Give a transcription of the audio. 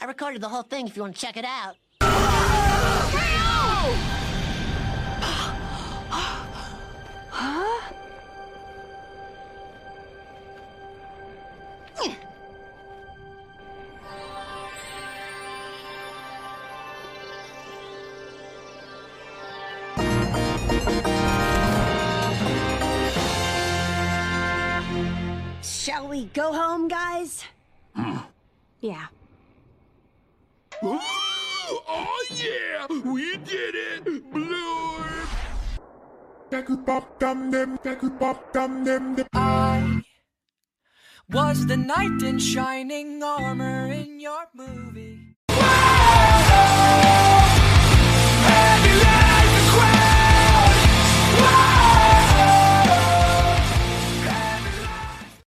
I recorded the whole thing if you want to check it out. Huh? Shall we go home, guys? Hmm. Yeah. oh yeah! We did it! Blue! I was the knight in shining armor in your movie.